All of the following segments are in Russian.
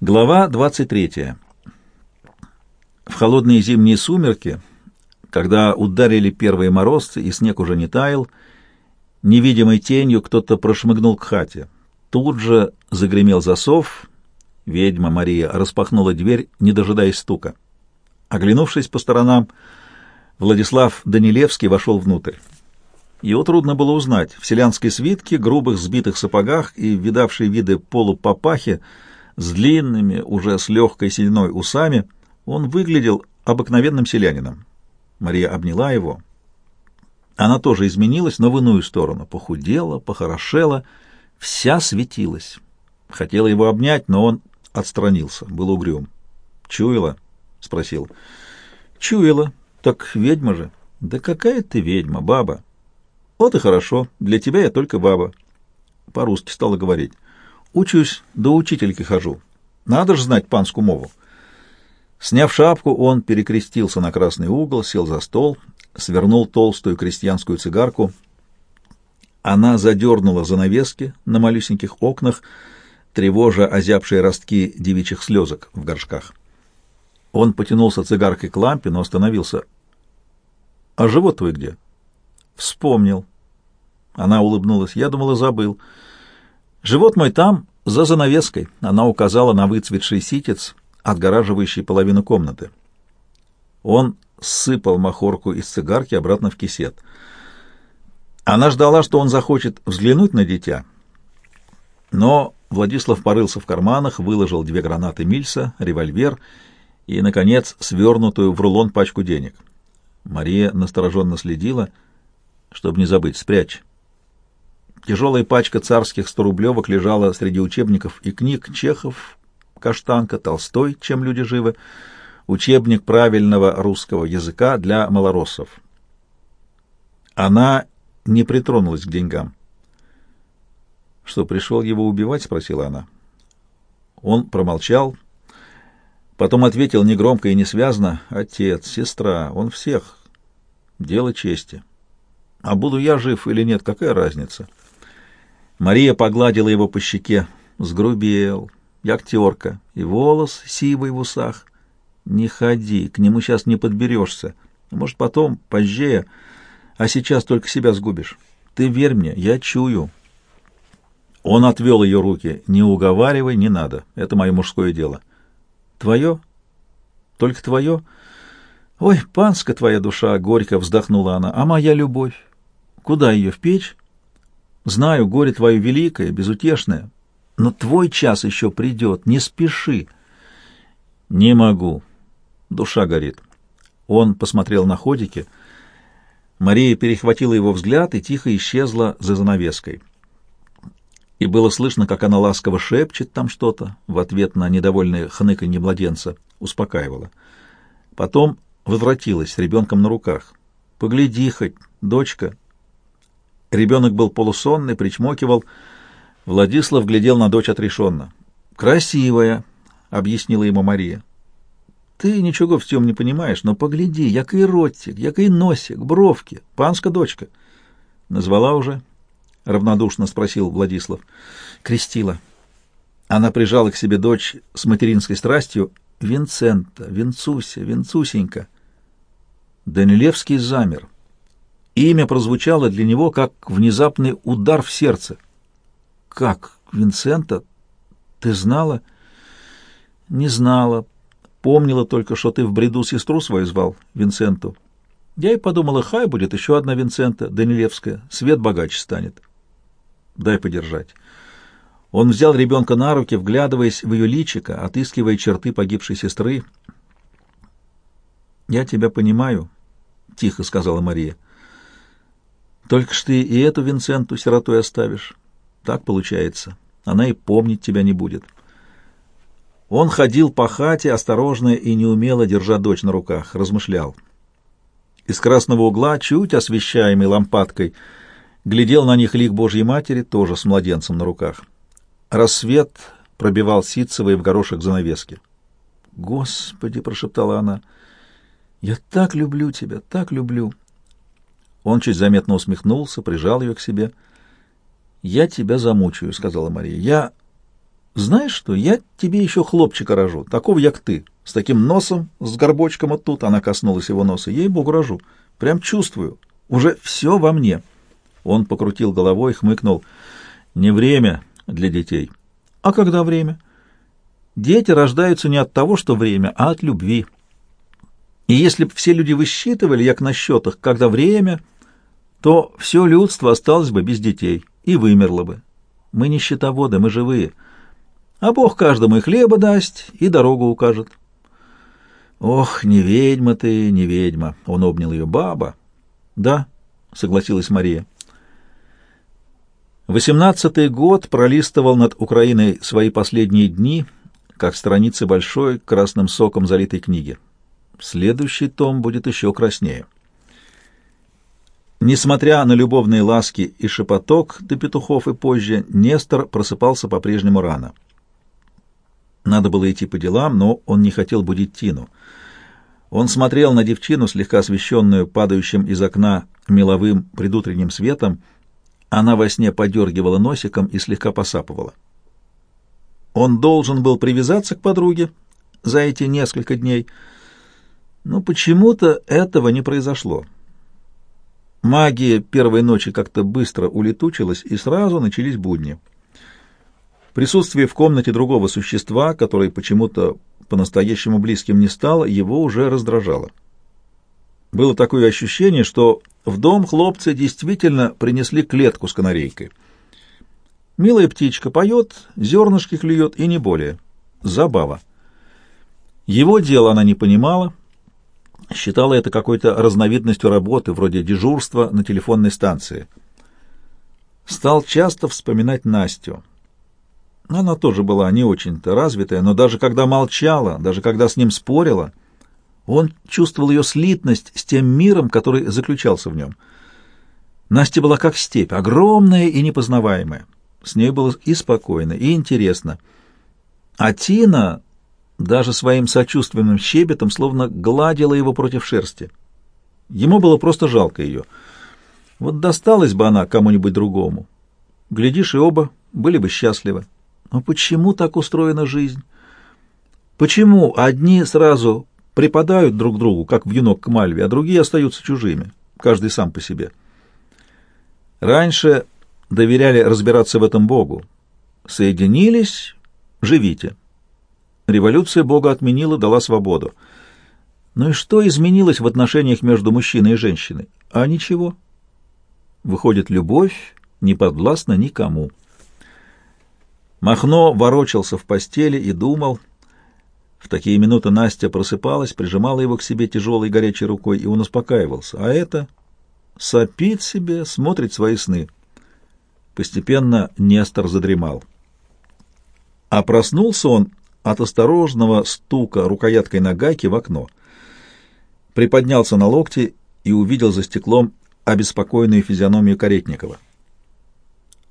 Глава 23. В холодные зимние сумерки, когда ударили первые морозцы и снег уже не таял, невидимой тенью кто-то прошмыгнул к хате. Тут же загремел засов, ведьма Мария распахнула дверь, не дожидаясь стука. Оглянувшись по сторонам, Владислав Данилевский вошел внутрь. Его трудно было узнать. В селянской свитке, грубых сбитых сапогах и видавшей виды полупапахи — с длинными, уже с легкой сединой усами, он выглядел обыкновенным селянином. Мария обняла его. Она тоже изменилась, но в иную сторону. Похудела, похорошела, вся светилась. Хотела его обнять, но он отстранился, был угрюм. «Чуяла?» — спросил. «Чуяла. Так ведьма же». «Да какая ты ведьма, баба?» «Вот и хорошо. Для тебя я только баба». По-русски стала говорить. Учусь, до учительки хожу. Надо же знать панскую мову. Сняв шапку, он перекрестился на красный угол, сел за стол, свернул толстую крестьянскую цигарку. Она задернула занавески на малюсеньких окнах, тревожа озябшие ростки девичьих слезок в горшках. Он потянулся цигаркой к лампе, но остановился. — А живот твой где? — Вспомнил. Она улыбнулась. Я думала, забыл. — Живот мой там, за занавеской. Она указала на выцветший ситец, отгораживающий половину комнаты. Он сыпал махорку из цигарки обратно в кисет. Она ждала, что он захочет взглянуть на дитя. Но Владислав порылся в карманах, выложил две гранаты Мильса, револьвер и, наконец, свернутую в рулон пачку денег. Мария настороженно следила, чтобы не забыть, спрячь. Тяжелая пачка царских сторублевок лежала среди учебников и книг Чехов, Каштанка, Толстой, чем люди живы, учебник правильного русского языка для малороссов. Она не притронулась к деньгам. «Что, пришел его убивать?» — спросила она. Он промолчал, потом ответил негромко и несвязно. «Отец, сестра, он всех. Дело чести. А буду я жив или нет, какая разница?» Мария погладила его по щеке. Сгрубел, актерка, и волос сивый в усах. Не ходи, к нему сейчас не подберешься. Может, потом, позже, а сейчас только себя сгубишь. Ты верь мне, я чую. Он отвел ее руки. Не уговаривай, не надо. Это мое мужское дело. Твое? Только твое? Ой, панска твоя душа, горько вздохнула она. А моя любовь? Куда ее, в печь? Знаю, горе твое великое, безутешное, но твой час еще придет, не спеши. Не могу. Душа горит. Он посмотрел на ходики. Мария перехватила его взгляд и тихо исчезла за занавеской. И было слышно, как она ласково шепчет там что-то в ответ на недовольное хныканье младенца, успокаивала. Потом возвратилась с ребенком на руках. «Погляди хоть, дочка, Ребенок был полусонный, причмокивал. Владислав глядел на дочь отрешенно. «Красивая», — объяснила ему Мария. «Ты ничего в тем не понимаешь, но погляди, який ротик, який носик, бровки, панска дочка». «Назвала уже?» — равнодушно спросил Владислав. «Крестила». Она прижала к себе дочь с материнской страстью. «Винцента, Винцуся, Винцусенька». Данилевский замер. Имя прозвучало для него как внезапный удар в сердце. «Как, Винсента? Ты знала?» «Не знала. Помнила только, что ты в бреду сестру свою звал, Винсенту. Я и подумала, хай будет еще одна Винсента, Данилевская, свет богаче станет. Дай подержать». Он взял ребенка на руки, вглядываясь в ее личико, отыскивая черты погибшей сестры. «Я тебя понимаю», — тихо сказала Мария. Только ты и эту Винсенту сиротой оставишь. Так получается. Она и помнить тебя не будет. Он ходил по хате, осторожно и неумело держа дочь на руках, размышлял. Из красного угла, чуть освещаемый лампадкой, глядел на них лик Божьей Матери, тоже с младенцем на руках. Рассвет пробивал ситцевые в горошек занавески. «Господи!» — прошептала она. «Я так люблю тебя, так люблю!» Он чуть заметно усмехнулся, прижал ее к себе. «Я тебя замучаю», — сказала Мария. «Я Знаешь что, я тебе еще хлопчика рожу, такого, як ты, с таким носом, с горбочком вот она коснулась его носа, ей-богу рожу, прям чувствую, уже все во мне. Он покрутил головой, хмыкнул. Не время для детей. А когда время? Дети рождаются не от того, что время, а от любви. И если бы все люди высчитывали, як на счетах, когда время, то все людство осталось бы без детей и вымерло бы. Мы не счетоводы, мы живые. А Бог каждому и хлеба даст, и дорогу укажет. Ох, не ведьма ты, не ведьма, он обнял ее, баба. Да, согласилась Мария. Восемнадцатый год пролистывал над Украиной свои последние дни, как страницы большой красным соком залитой книги. Следующий том будет еще краснее. Несмотря на любовные ласки и шепоток до петухов и позже, Нестор просыпался по-прежнему рано. Надо было идти по делам, но он не хотел будить Тину. Он смотрел на девчину, слегка освещенную падающим из окна меловым предутренним светом. Она во сне подергивала носиком и слегка посапывала. Он должен был привязаться к подруге за эти несколько дней, но почему-то этого не произошло. Магия первой ночи как-то быстро улетучилась, и сразу начались будни. Присутствие в комнате другого существа, которое почему-то по-настоящему близким не стало, его уже раздражало. Было такое ощущение, что в дом хлопцы действительно принесли клетку с канарейкой. Милая птичка поет, зернышки клюет и не более. Забава. Его дело она не понимала, считала это какой-то разновидностью работы, вроде дежурства на телефонной станции. Стал часто вспоминать Настю. Она тоже была не очень-то развитая, но даже когда молчала, даже когда с ним спорила, он чувствовал ее слитность с тем миром, который заключался в нем. Настя была как степь, огромная и непознаваемая. С ней было и спокойно, и интересно. А Тина даже своим сочувственным щебетом словно гладила его против шерсти. Ему было просто жалко ее. Вот досталась бы она кому-нибудь другому. Глядишь, и оба были бы счастливы. Но почему так устроена жизнь? Почему одни сразу припадают друг другу, как вьюнок к мальве, а другие остаются чужими, каждый сам по себе? Раньше доверяли разбираться в этом Богу. Соединились — живите. Революция Бога отменила, дала свободу. Ну и что изменилось в отношениях между мужчиной и женщиной? А ничего. Выходит, любовь не подвластна никому. Махно ворочался в постели и думал. В такие минуты Настя просыпалась, прижимала его к себе тяжелой горячей рукой, и он успокаивался. А это сопит себе, смотрит свои сны. Постепенно Нестор задремал. А проснулся он от осторожного стука рукояткой на гайке в окно. Приподнялся на локти и увидел за стеклом обеспокоенную физиономию Каретникова.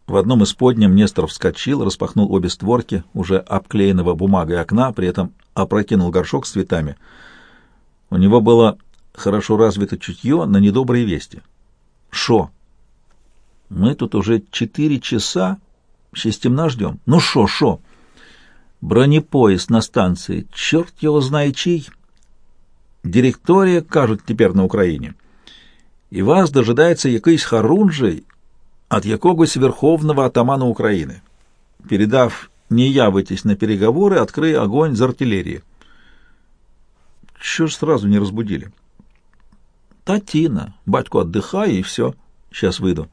В одном из подням Нестор вскочил, распахнул обе створки, уже обклеенного бумагой окна, при этом опрокинул горшок с цветами. У него было хорошо развито чутье на недобрые вести. «Шо? Мы тут уже четыре часа, шестемна ждем. Ну шо, шо?» Бронепоезд на станции, черт его знает чей. Директория, кажуть, теперь на Украине. І вас дожидається якийсь Харунжий от якогось верховного атамана Украины. Передав не явитесь на переговоры, открой огонь из артиллерии. Чего ж сразу не разбудили? Татина, батьку отдыхай и все, сейчас выйду.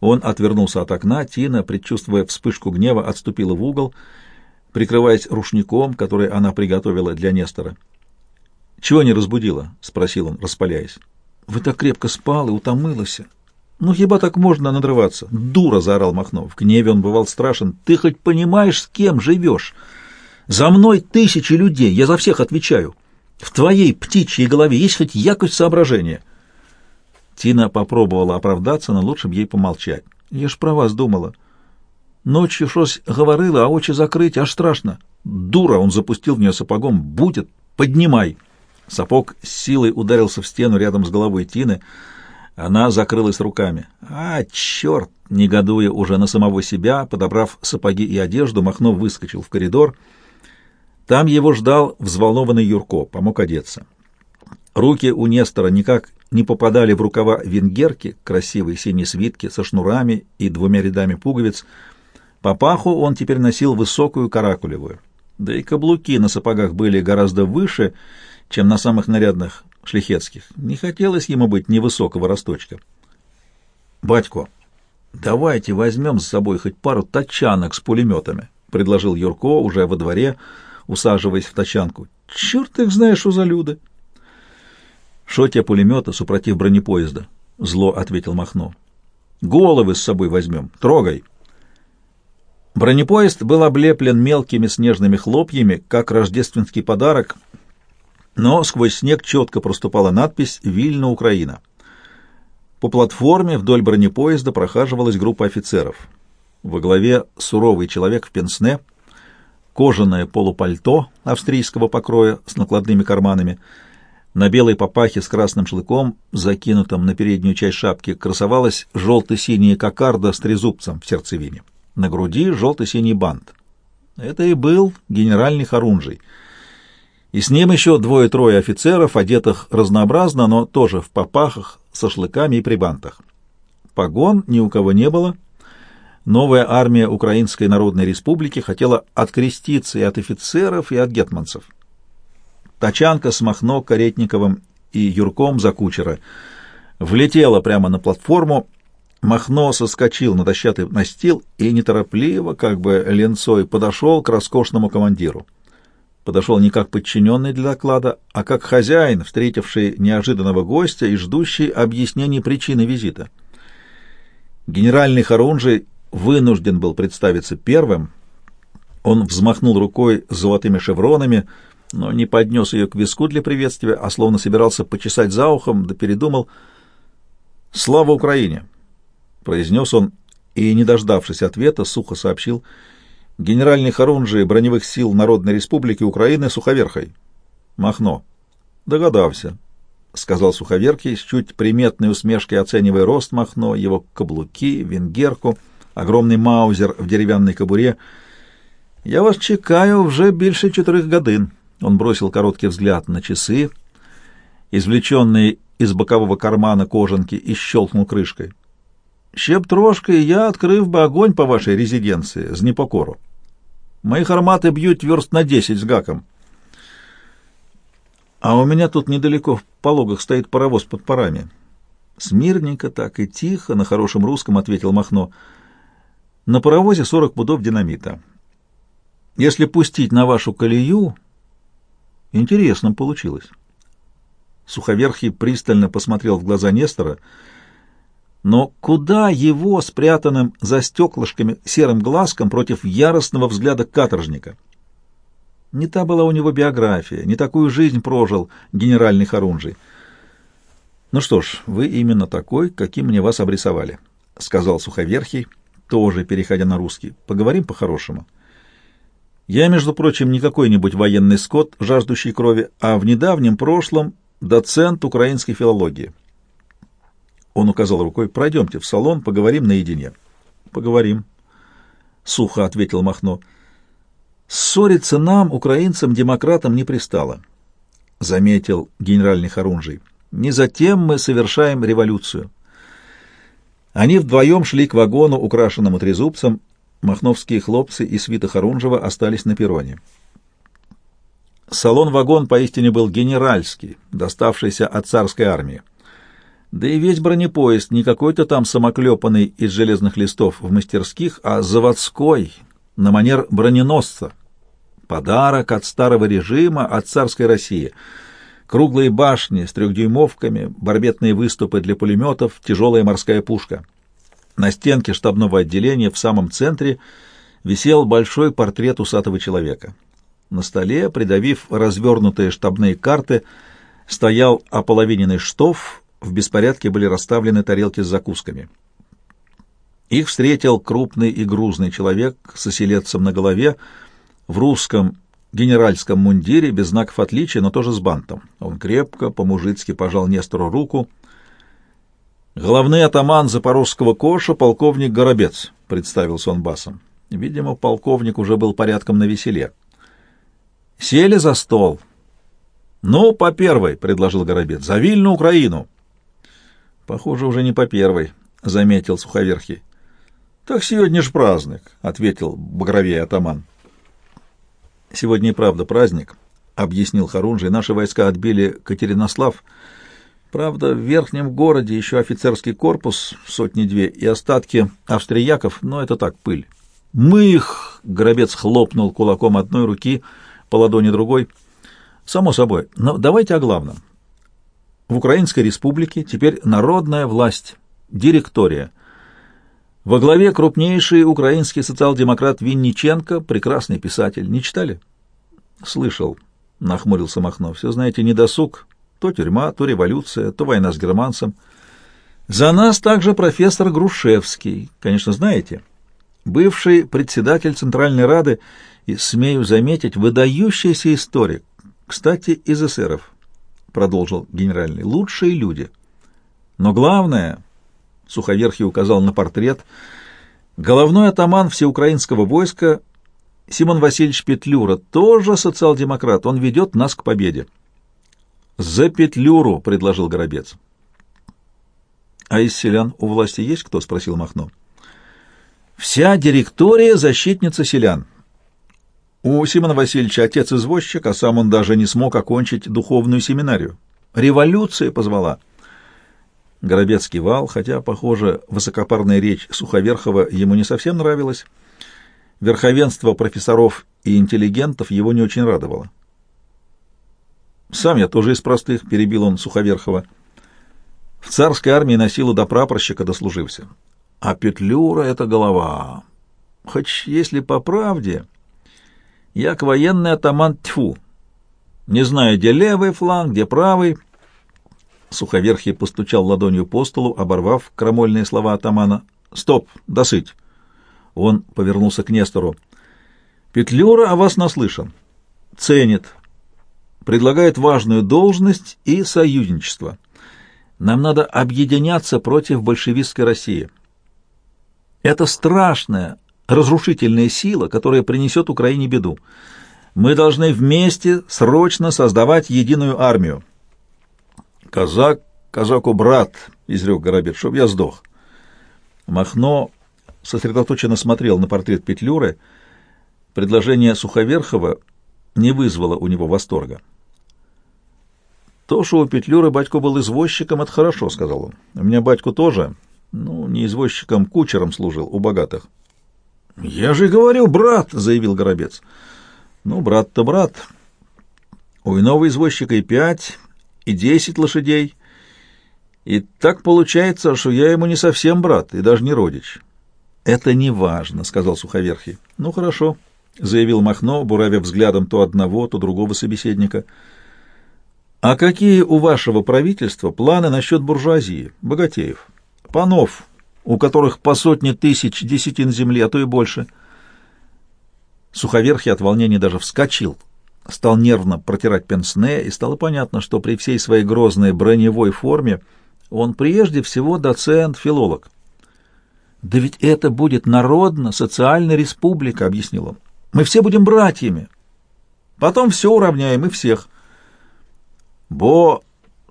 Он отвернулся от окна, Тина, предчувствуя вспышку гнева, отступила в угол прикрываясь рушником, который она приготовила для Нестора. «Чего не разбудила?» — спросил он, распаляясь. «Вы так крепко спал и утомылась. Ну, хиба так можно надрываться?» «Дура!» — заорал Махнов. В гневе он бывал страшен. «Ты хоть понимаешь, с кем живешь? За мной тысячи людей, я за всех отвечаю. В твоей птичьей голове есть хоть якость соображения?» Тина попробовала оправдаться, но лучше бы ей помолчать. «Я ж про вас думала». Ночью шось говорила, а очи закрыть, аж страшно. Дура, он запустил в нее сапогом. Будет, поднимай. Сапог с силой ударился в стену рядом с головой Тины. Она закрылась руками. А, черт, Негодуя уже на самого себя, подобрав сапоги и одежду, Махно выскочил в коридор. Там его ждал взволнованный Юрко, помог одеться. Руки у Нестора никак не попадали в рукава венгерки, красивой синей свитки со шнурами и двумя рядами пуговиц. По паху он теперь носил высокую каракулевую. Да и каблуки на сапогах были гораздо выше, чем на самых нарядных шлихетских. Не хотелось ему быть невысокого росточка. «Батько, давайте возьмем с собой хоть пару тачанок с пулеметами», — предложил Юрко уже во дворе, усаживаясь в тачанку. «Черт их знаешь, что за люди!» «Шо те пулемета, супротив бронепоезда?» — зло ответил Махно. «Головы с собой возьмем. Трогай!» Бронепоезд был облеплен мелкими снежными хлопьями, как рождественский подарок, но сквозь снег четко проступала надпись «Вильна, Украина». По платформе вдоль бронепоезда прохаживалась группа офицеров. Во главе суровый человек в пенсне, кожаное полупальто австрийского покроя с накладными карманами — на белой папахе с красным шлыком, закинутом на переднюю часть шапки, красовалась желто-синяя кокарда с трезубцем в сердцевине. На груди желто-синий бант. Это и был генеральный Харунжий. И с ним еще двое-трое офицеров, одетых разнообразно, но тоже в попахах, со шлыками и при бантах. Погон ни у кого не было. Новая армия Украинской Народной Республики хотела откреститься и от офицеров, и от гетманцев. Тачанка с Махно, Каретниковым и Юрком за кучера влетела прямо на платформу. Махно соскочил на дощатый настил и неторопливо, как бы ленцой, подошел к роскошному командиру. Подошел не как подчиненный для доклада, а как хозяин, встретивший неожиданного гостя и ждущий объяснений причины визита. Генеральный Харунжий вынужден был представиться первым. Он взмахнул рукой с золотыми шевронами — но не поднес ее к виску для приветствия, а словно собирался почесать за ухом, да передумал. «Слава Украине!» — произнес он, и, не дождавшись ответа, сухо сообщил «Генеральный Харунжи броневых сил Народной Республики Украины Суховерхой». «Махно». «Догадался», — сказал Суховерхий, с чуть приметной усмешкой оценивая рост Махно, его каблуки, венгерку, огромный маузер в деревянной кобуре. «Я вас чекаю вже більше чотирьох годин». Он бросил короткий взгляд на часы, извлеченные из бокового кармана кожанки, и щелкнул крышкой. «Щеп трошки, я открыв бы огонь по вашей резиденции, з непокору. Мои арматы бьют верст на десять с гаком. А у меня тут недалеко в пологах стоит паровоз под парами». Смирненько так и тихо, на хорошем русском ответил Махно. «На паровозе сорок пудов динамита. Если пустить на вашу колею, Интересно получилось. Суховерхий пристально посмотрел в глаза Нестора, но куда его, спрятанным за стеклышками серым глазком, против яростного взгляда каторжника? Не та была у него биография, не такую жизнь прожил генеральный Харунжий. «Ну что ж, вы именно такой, каким мне вас обрисовали», — сказал Суховерхий, тоже переходя на русский. «Поговорим по-хорошему». Я, между прочим, не какой-нибудь военный скот, жаждущий крови, а в недавнем прошлом доцент украинской филологии. Он указал рукой, пройдемте в салон, поговорим наедине. Поговорим. Сухо ответил Махно. Ссориться нам, украинцам, демократам, не пристало, заметил генеральный Харунжий. Не затем мы совершаем революцию. Они вдвоем шли к вагону, украшенному трезубцем, Махновские хлопцы и свита Харунжева остались на перроне. Салон-вагон поистине был генеральский, доставшийся от царской армии. Да и весь бронепоезд не какой-то там самоклепанный из железных листов в мастерских, а заводской, на манер броненосца. Подарок от старого режима, от царской России. Круглые башни с трехдюймовками, барбетные выступы для пулеметов, тяжелая морская пушка — на стенке штабного отделения в самом центре висел большой портрет усатого человека. На столе, придавив развернутые штабные карты, стоял ополовиненный штоф, в беспорядке были расставлены тарелки с закусками. Их встретил крупный и грузный человек с оселедцем на голове, в русском генеральском мундире, без знаков отличия, но тоже с бантом. Он крепко, по-мужицки пожал Нестору руку — Главный атаман запорожского коша, полковник Горобец, представился он басом. Видимо, полковник уже был порядком на веселе. Сели за стол. «Ну, по первой», — предложил Горобец, — «за Вильну, Украину». «Похоже, уже не по первой», — заметил Суховерхий. «Так сегодня ж праздник», — ответил багровей атаман. «Сегодня и правда праздник», — объяснил Харунжий. «Наши войска отбили Катеринослав. Правда, в верхнем городе еще офицерский корпус, сотни-две, и остатки австрияков, но это так, пыль. Мы их!» — Горобец хлопнул кулаком одной руки — по ладони другой. Само собой, но давайте о главном. В Украинской республике теперь народная власть, директория. Во главе крупнейший украинский социал-демократ Винниченко, прекрасный писатель. Не читали? Слышал, нахмурился Махно. Все знаете, недосуг. То тюрьма, то революция, то война с германцем. За нас также профессор Грушевский, конечно, знаете, бывший председатель Центральной Рады и, смею заметить, выдающийся историк, кстати, из эсеров, продолжил генеральный, лучшие люди. Но главное, Суховерхий указал на портрет, головной атаман всеукраинского войска Симон Васильевич Петлюра, тоже социал-демократ, он ведет нас к победе. «За Петлюру!» — предложил Горобец. «А из селян у власти есть кто?» — спросил Махно. «Вся директория — защитница селян. У Симона Васильевича отец извозчик, а сам он даже не смог окончить духовную семинарию. Революция позвала. Горобец кивал, хотя, похоже, высокопарная речь Суховерхова ему не совсем нравилась. Верховенство профессоров и интеллигентов его не очень радовало. «Сам я тоже из простых», — перебил он Суховерхова. «В царской армии на силу до прапорщика дослужился. А Петлюра — это голова. Хоть если по правде...» Як военный атаман тьфу. Не знаю, где левый фланг, где правый. Суховерхий постучал ладонью по столу, оборвав крамольные слова атамана. «Стоп! Досыть!» Он повернулся к Нестору. «Петлюра о вас наслышан. Ценит. Предлагает важную должность и союзничество. Нам надо объединяться против большевистской России. Это страшная, разрушительная сила, которая принесет Украине беду. Мы должны вместе срочно создавать единую армию. Казак, казаку брат, изрек Горобец, чтоб я сдох. Махно сосредоточенно смотрел на портрет Петлюры. Предложение Суховерхова не вызвало у него восторга. То, что у Петлюры батько был извозчиком, это хорошо, сказал он. У меня батько тоже, ну, не извозчиком, кучером служил у богатых. «Я же говорю, брат!» — заявил Горобец. «Ну, брат-то брат. У иного извозчика и пять, и десять лошадей. И так получается, что я ему не совсем брат и даже не родич». «Это не важно», — сказал Суховерхий. «Ну, хорошо», — заявил Махно, буравя взглядом то одного, то другого собеседника. «А какие у вашего правительства планы насчет буржуазии, богатеев, панов, у которых по сотне тысяч десятин земли, а то и больше. Суховерхий от волнения даже вскочил, стал нервно протирать пенсне, и стало понятно, что при всей своей грозной броневой форме он прежде всего доцент-филолог. «Да ведь это будет народно-социальная республика», — объяснил он. «Мы все будем братьями. Потом все уравняем и всех». «Бо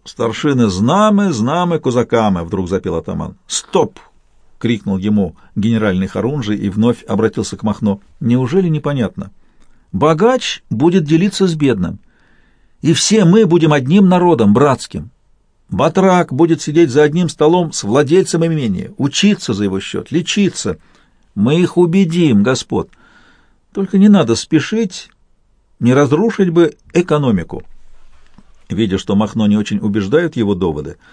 старшины знамы, знамы козакамы», — вдруг запел атаман. «Стоп!» — крикнул ему генеральный Харунжий и вновь обратился к Махно. «Неужели непонятно? Богач будет делиться с бедным, и все мы будем одним народом, братским. Батрак будет сидеть за одним столом с владельцем имения, учиться за его счет, лечиться. Мы их убедим, господ. Только не надо спешить, не разрушить бы экономику». Видя, что Махно не очень убеждают его доводы, —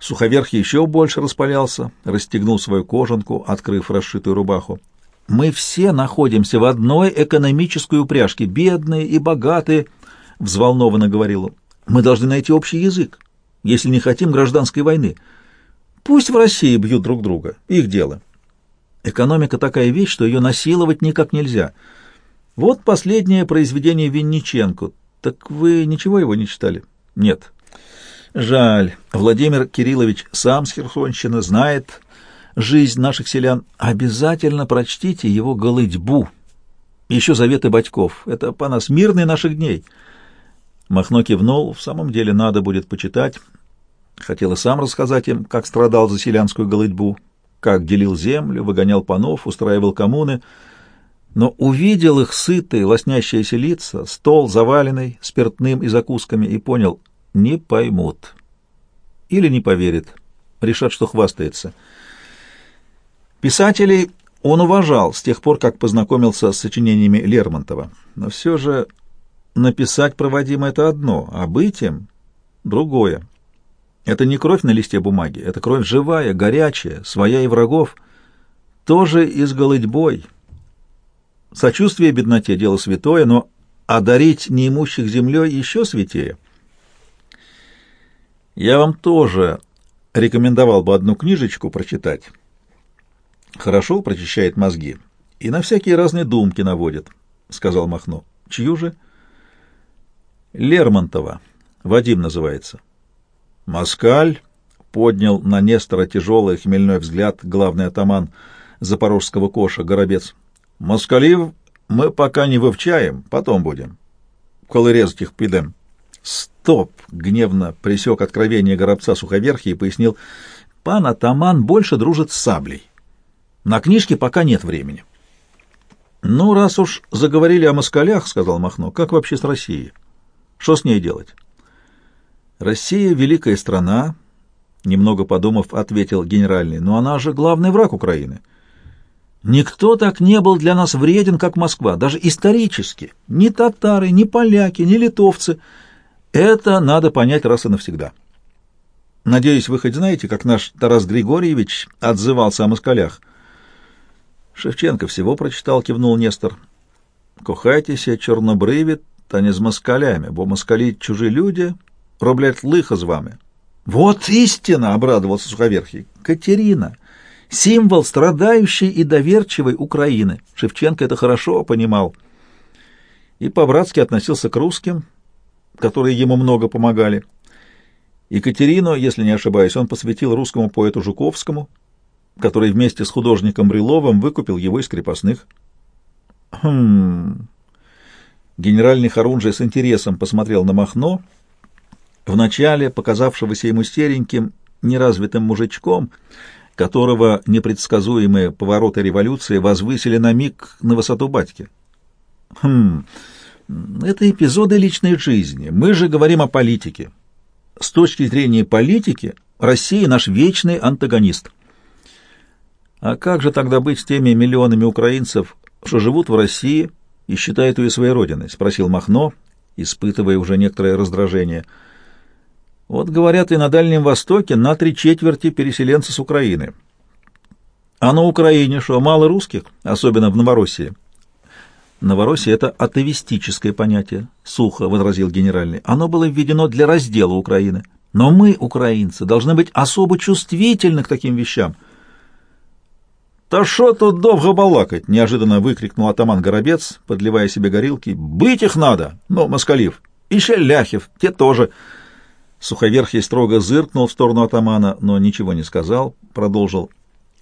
Суховерхий еще больше распалялся, расстегнул свою кожанку, открыв расшитую рубаху. «Мы все находимся в одной экономической упряжке, бедные и богатые», — взволнованно говорил он. «Мы должны найти общий язык, если не хотим гражданской войны. Пусть в России бьют друг друга, их дело. Экономика такая вещь, что ее насиловать никак нельзя. Вот последнее произведение Винниченко. Так вы ничего его не читали?» «Нет». Жаль, Владимир Кириллович сам с Херсонщины знает жизнь наших селян. Обязательно прочтите его голытьбу. Еще заветы батьков. Это по нас мирные наших дней. Махно кивнул. В самом деле надо будет почитать. Хотел и сам рассказать им, как страдал за селянскую голытьбу, как делил землю, выгонял панов, устраивал коммуны, но увидел их сытые, лоснящиеся лица, стол заваленный спиртным и закусками, и понял — не поймут. Или не поверят, решат, что хвастается. Писателей он уважал с тех пор, как познакомился с сочинениями Лермонтова, но все же написать проводимо — это одно, а быть им — другое. Это не кровь на листе бумаги, это кровь живая, горячая, своя и врагов, тоже из голыдьбой. Сочувствие бедноте — дело святое, но одарить неимущих землей еще святее. Я вам тоже рекомендовал бы одну книжечку прочитать. Хорошо прочищает мозги и на всякие разные думки наводит, — сказал Махно. Чью же? Лермонтова. Вадим называется. — Москаль поднял на Нестора тяжелый хмельной взгляд главный атаман запорожского коша Горобец. Москалив мы пока не вывчаем, потом будем. Коли резать их пидем. Стоп! Гневно присек откровение Горобца Суховерхи и пояснил. Пан атаман больше дружит с саблей. На книжке пока нет времени. «Ну, раз уж заговорили о москалях, — сказал Махно, — как вообще с Россией? Что с ней делать?» Россия — великая страна, немного подумав, ответил генеральный, но она же главный враг Украины. Никто так не был для нас вреден, как Москва, даже исторически. Ни татары, ни поляки, ни литовцы. Это надо понять раз и навсегда. Надеюсь, вы хоть знаете, как наш Тарас Григорьевич отзывался о москалях. Шевченко всего прочитал, кивнул Нестор. Кохайтеся, чорнобриві, та не з москалями, бо москалі чужі люди, Роблять лихо з вами. Вот истина, обрадовался Суховерхий. Катерина, символ страдающей и доверчивой Украины. Шевченко это хорошо понимал. И по-братски относился к русским, которые ему много помогали. Екатерину, если не ошибаюсь, он посвятил русскому поэту Жуковскому, который вместе с художником Бриловым выкупил его из крепостных. Хм. Генеральный Харунжий с интересом посмотрел на Махно, вначале показавшегося ему сереньким, неразвитым мужичком, которого непредсказуемые повороты революции возвысили на миг на высоту батьки. Хм, это эпизоды личной жизни. Мы же говорим о политике. С точки зрения политики Россия наш вечный антагонист. А как же тогда быть с теми миллионами украинцев, что живут в России и считают ее своей родиной? спросил Махно, испытывая уже некоторое раздражение. — вот, говорят, и на Дальнем Востоке на три четверти переселенцы с Украины. А на Украине что, мало русских, особенно в Новороссии? Новороссия — это атовистическое понятие, — сухо возразил генеральный. Оно было введено для раздела Украины. Но мы, украинцы, должны быть особо чувствительны к таким вещам. «Та что тут долго балакать?» — неожиданно выкрикнул атаман Горобец, подливая себе горилки. «Быть их надо! Ну, Москалив! И Шеляхев, те тоже!» Суховерхий строго зыркнул в сторону атамана, но ничего не сказал, продолжил.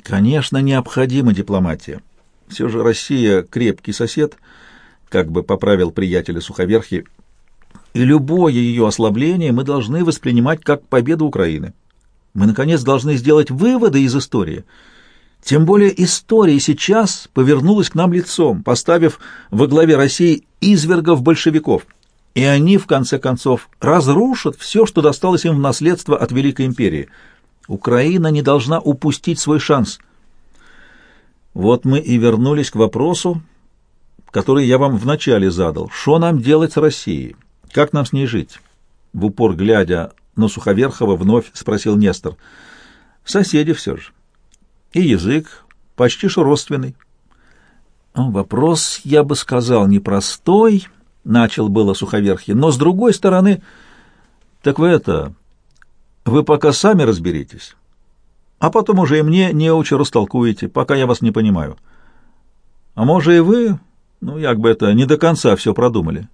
«Конечно, необходима дипломатия. Все же Россия — крепкий сосед», как бы поправил приятеля Суховерхий, «и любое ее ослабление мы должны воспринимать как победу Украины. Мы, наконец, должны сделать выводы из истории». Тем более история сейчас повернулась к нам лицом, поставив во главе России извергов большевиков — и они, в конце концов, разрушат все, что досталось им в наследство от Великой Империи. Украина не должна упустить свой шанс. Вот мы и вернулись к вопросу, который я вам вначале задал. Что нам делать с Россией? Как нам с ней жить? В упор глядя на Суховерхова, вновь спросил Нестор. Соседи все же. И язык почти что родственный. Вопрос, я бы сказал, непростой, начал было Суховерхий, но с другой стороны, так вы это, вы пока сами разберитесь, а потом уже и мне неучи растолкуете, пока я вас не понимаю. А может и вы, ну, як бы это, не до конца все продумали.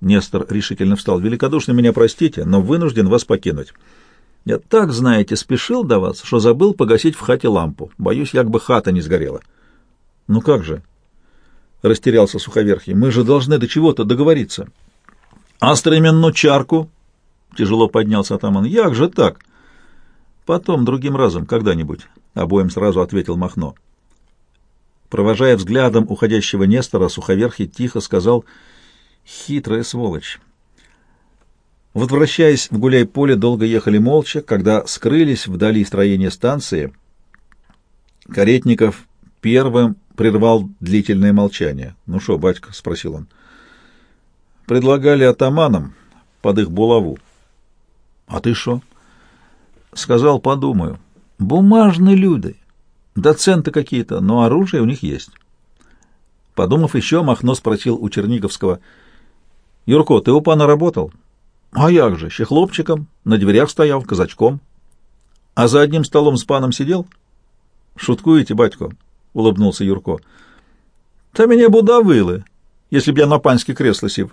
Нестор решительно встал. «Великодушно меня простите, но вынужден вас покинуть. Я так, знаете, спешил до вас, что забыл погасить в хате лампу. Боюсь, як бы хата не сгорела». «Ну как же?» — растерялся Суховерхий. «Мы же должны до чего-то договориться». «А стременную чарку?» — тяжело поднялся атаман. «Як же так?» «Потом, другим разом, когда-нибудь», — обоим сразу ответил Махно. Провожая взглядом уходящего Нестора, Суховерхий тихо сказал «Хитрая сволочь». Возвращаясь в гуляй-поле, долго ехали молча. Когда скрылись вдали строения станции, Каретников первым прервал длительное молчание. «Ну что, батька?» — спросил он. «Предлагали атаманам под их булаву». «А ты что?» «Сказал, подумаю. Бумажные люди». Доценты какие-то, но оружие у них есть. Подумав еще, Махно спросил у Черниговского. — Юрко, ты у пана работал? — А як же, щехлопчиком, на дверях стоял, казачком. — А за одним столом с паном сидел? — Шуткуете, батько? — улыбнулся Юрко. — Та меня будавылы, если б я на панське кресло сів.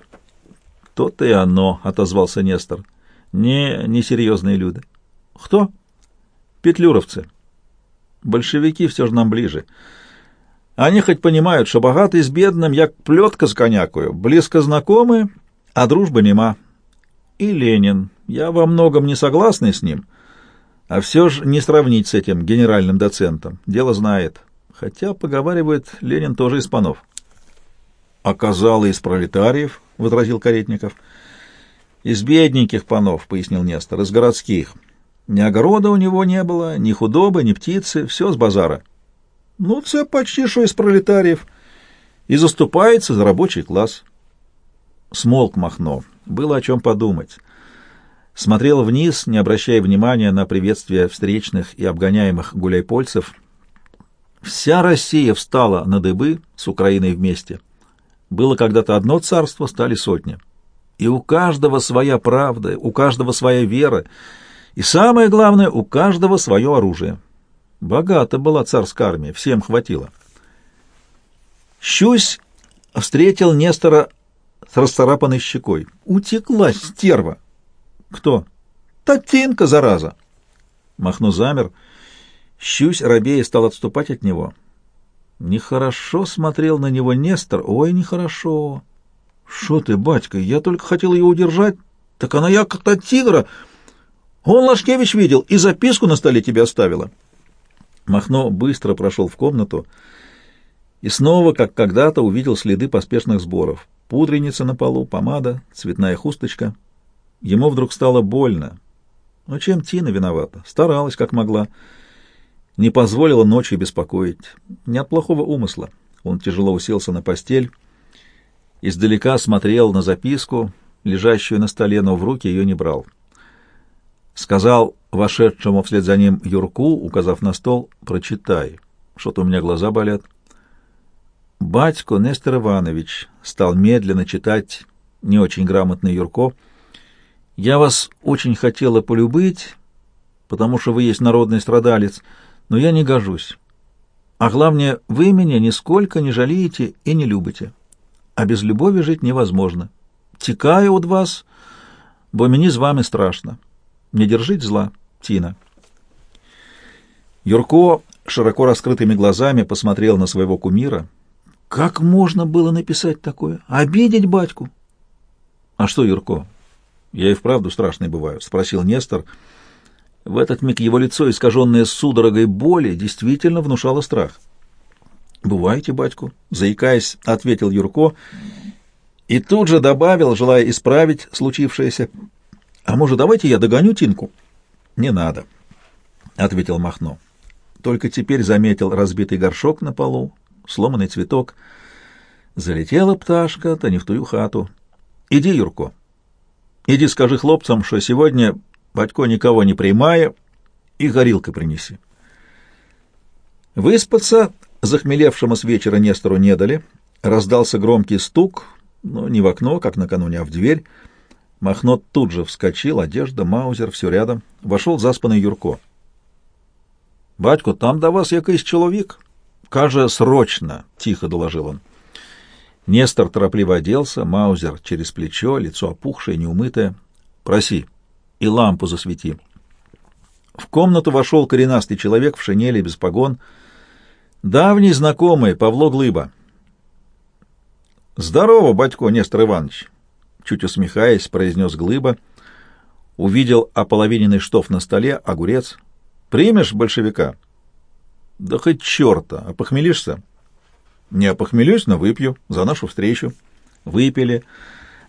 — То-то и оно, — отозвался Нестор. — Не, несерьезные люди. — Кто? — Петлюровцы. — Большевики все же нам ближе. Они хоть понимают, что богатый с бедным, як плетка с конякою, близко знакомы, а дружбы нема. И Ленин. Я во многом не согласный с ним, а все же не сравнить с этим генеральным доцентом. Дело знает. Хотя, поговаривают, Ленин тоже из панов. «Оказало из пролетариев», — возразил Каретников. «Из бедненьких панов», — пояснил Нестор, — «из городских». Ни огорода у него не было, ни худобы, ни птицы, все с базара. Ну, це почти что из пролетариев. И заступается за рабочий класс. Смолк Махно. Было о чем подумать. Смотрел вниз, не обращая внимания на приветствия встречных и обгоняемых гуляйпольцев. Вся Россия встала на дыбы с Украиной вместе. Было когда-то одно царство, стали сотни. И у каждого своя правда, у каждого своя вера — и самое главное, у каждого свое оружие. Богата была царская армия, всем хватило. Щусь встретил Нестора с расцарапанной щекой. Утекла стерва. Кто? Татинка, зараза. Махно замер. Щусь рабея стал отступать от него. Нехорошо смотрел на него Нестор. Ой, нехорошо. Что ты, батька, я только хотел ее удержать. Так она я как-то тигра... Он, Лашкевич, видел и записку на столе тебе оставила. Махно быстро прошел в комнату и снова, как когда-то, увидел следы поспешных сборов. Пудреница на полу, помада, цветная хусточка. Ему вдруг стало больно. Но чем Тина виновата? Старалась, как могла. Не позволила ночью беспокоить. Не от плохого умысла. Он тяжело уселся на постель, издалека смотрел на записку, лежащую на столе, но в руки ее не брал сказал вошедшему вслед за ним Юрку, указав на стол, «Прочитай, что-то у меня глаза болят». «Батько Нестор Иванович», — стал медленно читать не очень грамотный Юрко, «я вас очень хотела полюбить, потому что вы есть народный страдалец, но я не гожусь. А главное, вы меня нисколько не жалеете и не любите. А без любови жить невозможно. Текаю от вас, бо мені з вами страшно. Не держить зла, Тина. Юрко широко раскрытыми глазами посмотрел на своего кумира. Как можно было написать такое? Обидеть батьку? А что, Юрко? Я и вправду страшный бываю, спросил Нестор. В этот миг его лицо, искаженное судорогой боли, действительно внушало страх. «Бывайте, батьку», — заикаясь, ответил Юрко, и тут же добавил, желая исправить случившееся, «А может, давайте я догоню Тинку?» «Не надо», — ответил Махно. Только теперь заметил разбитый горшок на полу, сломанный цветок. Залетела пташка, то не в ту хату. «Иди, Юрко, иди скажи хлопцам, что сегодня батько никого не примая, и горилка принеси». Выспаться захмелевшему с вечера Нестору не дали. Раздался громкий стук, но не в окно, как накануне, а в дверь — Махнот тут же вскочил, одежда, маузер, все рядом. Вошел заспанный Юрко. «Батько, там до вас якийсь чоловік?» «Каже, срочно», — тихо доложил он. Нестор торопливо оделся, Маузер через плечо, лицо опухшее, неумытое. «Проси, и лампу засвети». В комнату вошел коренастый человек в шинели без погон, давний знакомый Павло Глыба. «Здорово, батько Нестор Иванович!» Чуть усмехаясь, произнес Глыба. Увидел ополовиненный штоф на столе, огурец. «Примешь большевика?» «Да хоть черта! Опохмелишься?» «Не опохмелюсь, но выпью за нашу встречу». Выпили,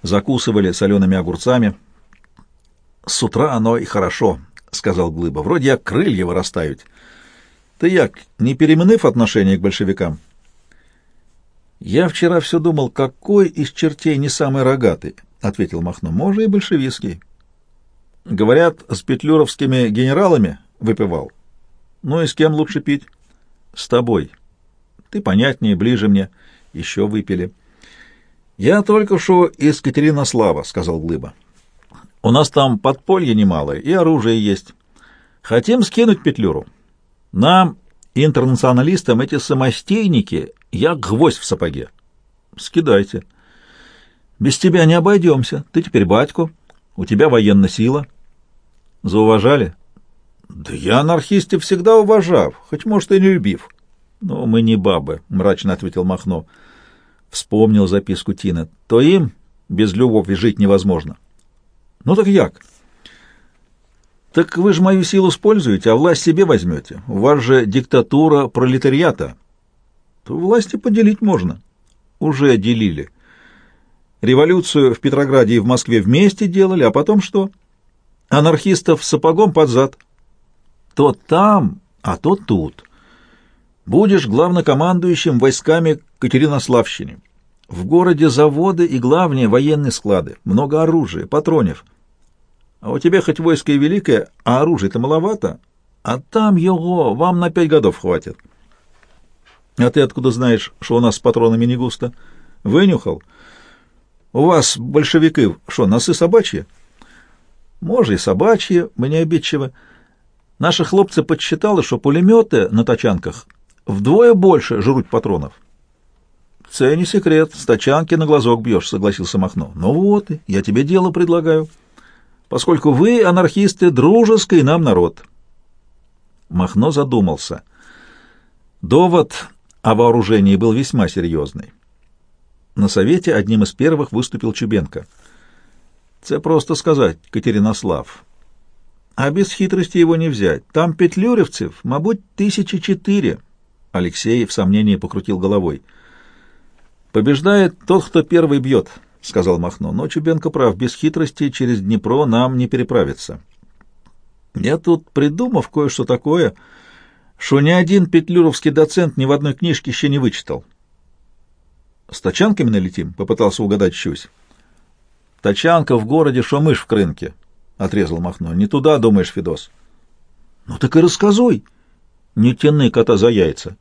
закусывали солеными огурцами. «С утра оно и хорошо», — сказал Глыба. «Вроде я крылья вырастают. Ты як, не переменыв отношение к большевикам?» «Я вчера все думал, какой из чертей не самый рогатый», — ответил Махно. «Может, и большевистский». «Говорят, с петлюровскими генералами выпивал. Ну и с кем лучше пить?» «С тобой. Ты понятнее, ближе мне. Еще выпили». «Я только что из Катеринослава», — сказал Глыба. «У нас там подполье немалое, и оружие есть. Хотим скинуть Петлюру. Нам, интернационалистам, эти самостейники я гвоздь в сапоге. Скидайте. Без тебя не обойдемся. Ты теперь батько. У тебя военная сила. Зауважали? Да я анархистов всегда уважав, хоть, может, и не любив. Но мы не бабы, мрачно ответил Махно. Вспомнил записку Тина. То им без любови жить невозможно. Ну так як? Так вы же мою силу используете, а власть себе возьмете. У вас же диктатура пролетариата то власти поделить можно. Уже делили. Революцию в Петрограде и в Москве вместе делали, а потом что? Анархистов сапогом под зад. То там, а то тут. Будешь главнокомандующим войсками Катеринославщине. В городе заводы и, главные, военные склады. Много оружия, патронов. А у тебя хоть войско и великое, а оружия-то маловато, а там его вам на пять годов хватит. А ты откуда знаешь, что у нас с патронами не густо? Вынюхал? У вас, большевики, что, носы собачьи? Може, и собачьи, мы не обидчивы. Наши хлопцы подсчитали, что пулеметы на тачанках вдвое больше жрут патронов. Це не секрет, с тачанки на глазок бьешь, согласился Махно. Ну вот, я тебе дело предлагаю. Поскольку вы, анархисты, дружеский нам народ. Махно задумался. Довод о вооружении был весьма серьезный. На совете одним из первых выступил Чубенко. Це просто сказать, Катеринослав. А без хитрости его не взять. Там петлюревцев, мабуть, тысячи четыре. Алексей в сомнении покрутил головой. «Побеждает тот, кто первый бьет», — сказал Махно. «Но Чубенко прав, без хитрости через Днепро нам не переправиться». «Я тут, придумав кое-что такое...» что ни один петлюровский доцент ни в одной книжке еще не вычитал. «С тачанками налетим?» — попытался угадать Щусь. «Тачанка в городе, шо мышь в крынке», — отрезал Махно. «Не туда, думаешь, Федос?» «Ну так и рассказуй!» «Не тяны кота за яйца!»